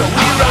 so we ride.